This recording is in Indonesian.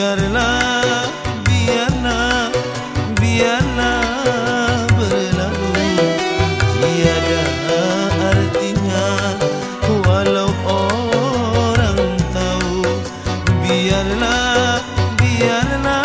biarlah biarlah biarlah berlalu. Tiada artinya walau orang tahu. Biarlah biarlah